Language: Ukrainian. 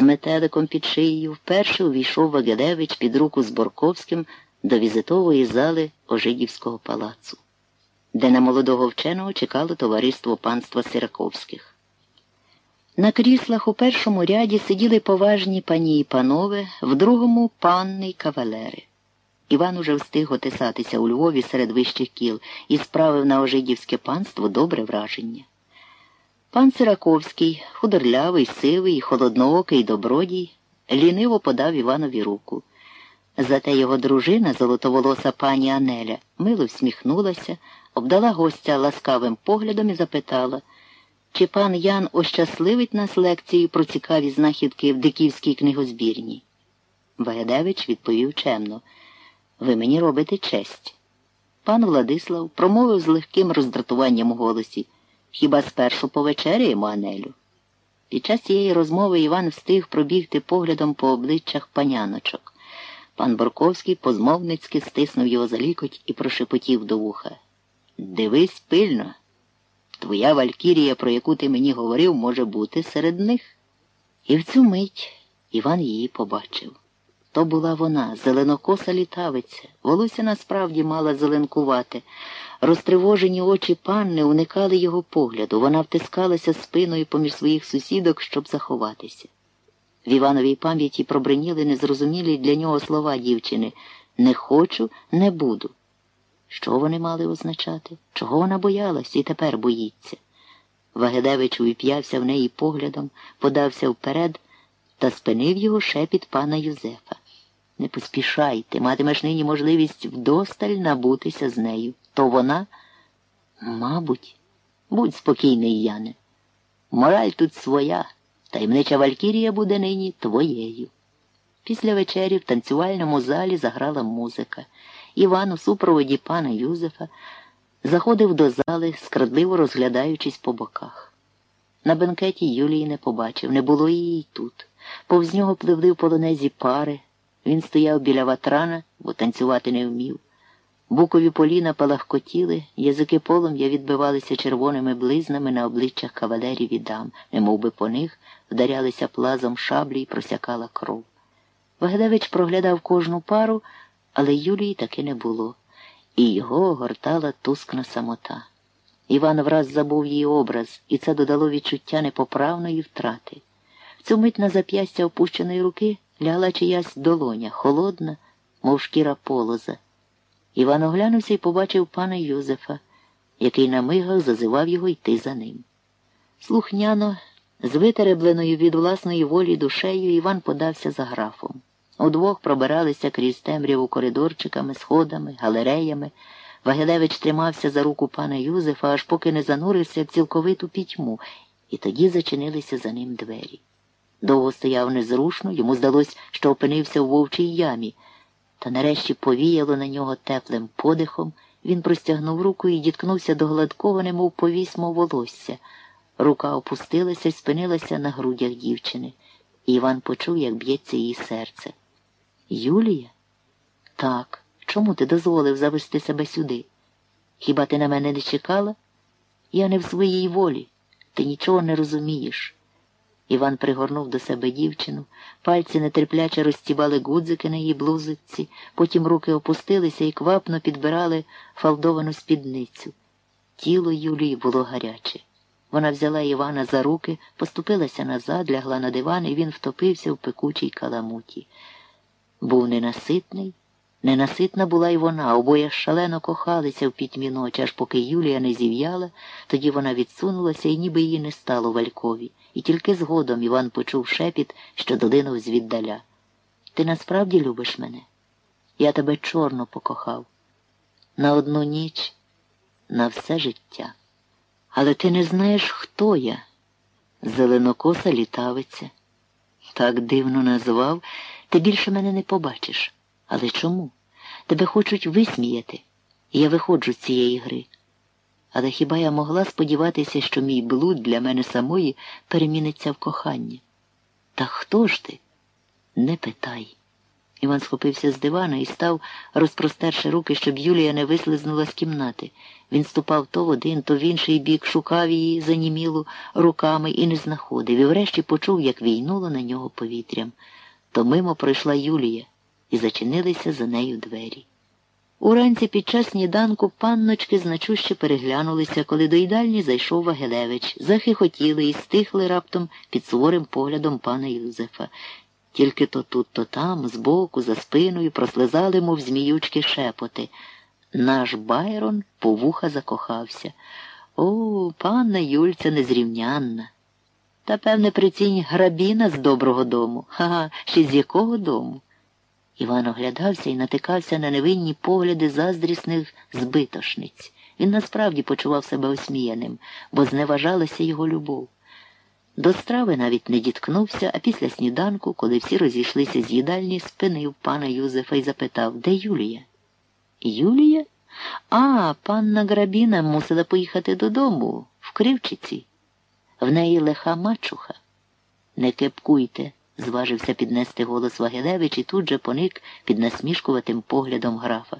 з метеликом під шиєю вперше увійшов Вагедевич під руку з Борковським до візитової зали Ожидівського палацу, де на молодого вченого чекало товариство панства Сираковських. На кріслах у першому ряді сиділи поважні пані і панове, в другому панни й кавалери. Іван уже встиг отисатися у Львові серед вищих кіл і справив на ожидівське панство добре враження. Пан Сираковський, худорлявий, сивий, холодноокий добродій, ліниво подав Іванові руку. Зате його дружина, золотоволоса пані Анеля, мило всміхнулася, обдала гостя ласкавим поглядом і запитала, чи пан Ян ощасливить нас лекцією про цікаві знахідки в Диківській книгозбірні. Вагедевич відповів чемно. Ви мені робите честь. Пан Владислав промовив з легким роздратуванням у голосі. Хіба спершу повечеряємо Анелю? Під час цієї розмови Іван встиг пробігти поглядом по обличчях паняночок. Пан Борковський позмовницьки стиснув його за лікоть і прошепотів до вуха. Дивись пильно. Твоя Валькірія, про яку ти мені говорив, може бути серед них. І в цю мить Іван її побачив. То була вона, зеленокоса літавиця, волосся насправді мала зеленкувати. Розтривожені очі панни уникали його погляду. Вона втискалася спиною поміж своїх сусідок, щоб заховатися. В Івановій пам'яті пробриніли незрозумілі для нього слова дівчини не хочу, не буду. Що вони мали означати? Чого вона боялась і тепер боїться? Вагедевич увіп'явся в неї поглядом, подався вперед та спинив його шепіт пана Юзефа. Не поспішай, ти матимеш нині можливість вдосталь набутися з нею. То вона? Мабуть, будь спокійний, Яне. Мораль тут своя, таємнича Валькірія буде нині твоєю. Після вечері в танцювальному залі заграла музика. Іван у супроводі пана Юзефа заходив до зали, скрадливо розглядаючись по боках. На бенкеті Юлії не побачив, не було її й тут. Повз нього пливли в полонезі пари. Він стояв біля ватрана, бо танцювати не вмів. Букові поліна палахкотіли, язики полум'я відбивалися червоними близнами на обличчях кавалерів і дам, немов би по них вдарялися плазом шаблі і просякала кров. Вагедевич проглядав кожну пару, але Юлії таки не було, і його огортала тускна самота. Іван враз забув її образ, і це додало відчуття непоправної втрати. В цю мить на зап'ястя опущеної руки лягла чиясь долоня, холодна, мов шкіра полоза. Іван оглянувся і побачив пана Юзефа, який на мигах зазивав його йти за ним. Слухняно, з витеребленою від власної волі душею, Іван подався за графом. Удвох пробиралися крізь темряву коридорчиками, сходами, галереями. Вагедевич тримався за руку пана Юзефа, аж поки не занурився в цілковиту пітьму, і тоді зачинилися за ним двері. Довго стояв незрушно, йому здалось, що опинився у вовчій ямі, та нарешті повіяло на нього теплим подихом. Він простягнув руку і діткнувся до гладкого, немов повісмо волосся. Рука опустилася і спинилася на грудях дівчини, і Іван почув, як б'ється її серце. Юлія? Так. Чому ти дозволив завести себе сюди? Хіба ти на мене не чекала? Я не в своїй волі. Ти нічого не розумієш. Іван пригорнув до себе дівчину, пальці нетерпляче розтібали гудзики на її блузиці, потім руки опустилися і квапно підбирали фалдовану спідницю. Тіло Юлії було гаряче. Вона взяла Івана за руки, поступилася назад, лягла на диван, і він втопився в пекучій каламуті. Був ненаситний. Ненаситна була й вона, обоє шалено кохалися в пітьмі ночі, аж поки Юлія не зів'яла, тоді вона відсунулася і ніби її не стало валькові. І тільки згодом Іван почув шепіт, що долинув звіддаля. Ти насправді любиш мене? Я тебе чорно покохав. На одну ніч, на все життя. Але ти не знаєш, хто я. Зеленокоса літавиця. Так дивно назвав, ти більше мене не побачиш. Але чому? Тебе хочуть висміяти, я виходжу з цієї гри. Але хіба я могла сподіватися, що мій блуд для мене самої переміниться в кохання? Та хто ж ти? Не питай. Іван схопився з дивана і став, розпростерши руки, щоб Юлія не вислизнула з кімнати. Він ступав то в один, то в інший бік, шукав її занімілу руками і не знаходив, і врешті почув, як війнуло на нього повітрям. То мимо пройшла Юлія, і зачинилися за нею двері. Уранці під час сніданку панночки значуще переглянулися, коли до їдальні зайшов Вагелевич, захихотіли і стихли раптом під суворим поглядом пана Юзефа. Тільки то тут, то там, збоку, за спиною прослизали, мов зміючки шепоти. Наш Байрон по вуха закохався. О, панна Юльця незрівнянна. Та, певне, прицінь грабіна з доброго дому. Ха-ха, ще з якого дому? Іван оглядався і натикався на невинні погляди заздрісних збитошниць. Він насправді почував себе осміяним, бо зневажалася його любов. До страви навіть не діткнувся, а після сніданку, коли всі розійшлися з їдальні, спинив пана Юзефа і запитав, де Юлія? Юлія? А, панна Грабіна мусила поїхати додому, в Кривчиці. В неї лиха мачуха. Не кепкуйте, зважився піднести голос Вагелевич і тут же поник під насмішкуватим поглядом графа.